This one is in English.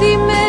Dime